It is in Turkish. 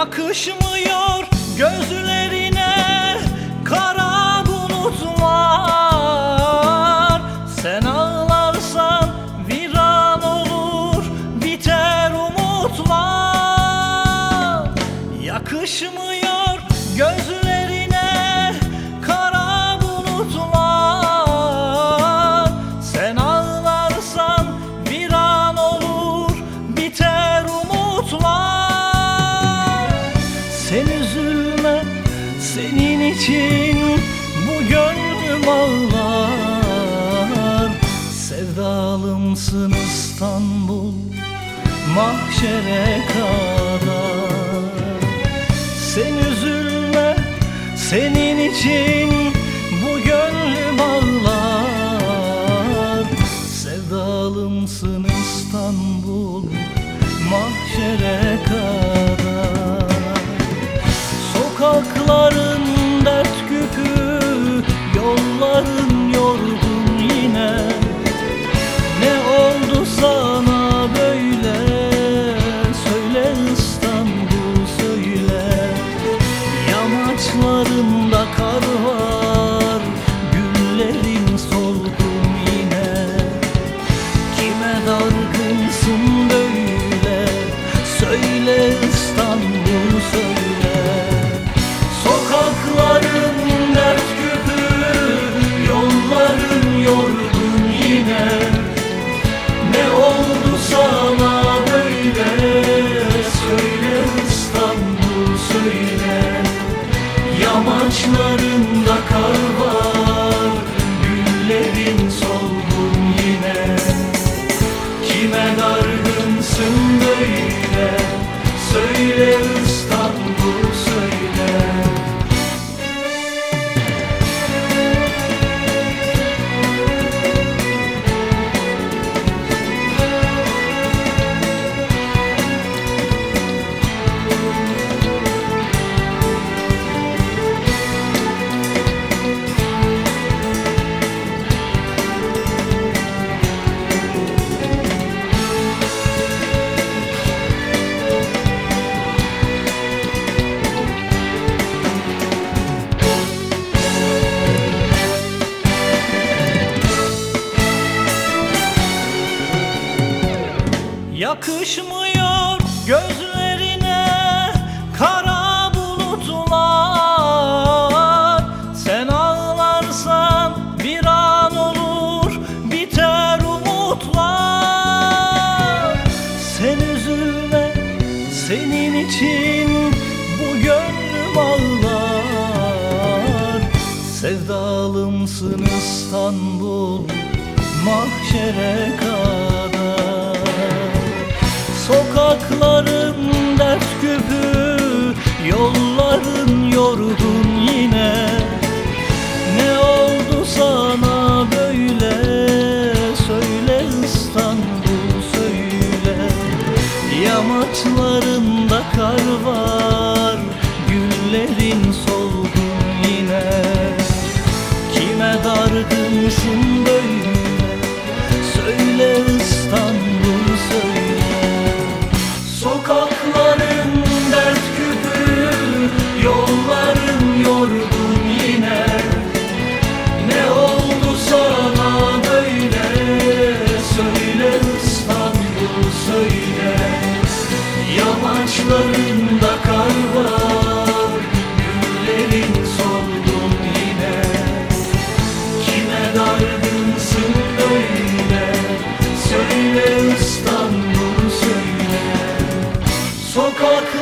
yakışmaz İçin bu gönlüm ağlar. Sevdalımsın İstanbul mahşere kadar. Sen üzülme senin için Yolların Yamaçlarında kar Yakışmıyor gözlerine kara bulutlar. Sen ağlarsan bir an olur biter umutlar. Sen üzülme senin için bu gönlüm ağlar. Sevdalımsın İstanbul mahşere kadar Sokakların dert küpü Yolların yorgun yine. Ne oldu sana böyle? Söyle İstanbul söyle. Yamaçlarında kar var Güllerin solgun yine. Kime dargınsın böyle? 祖国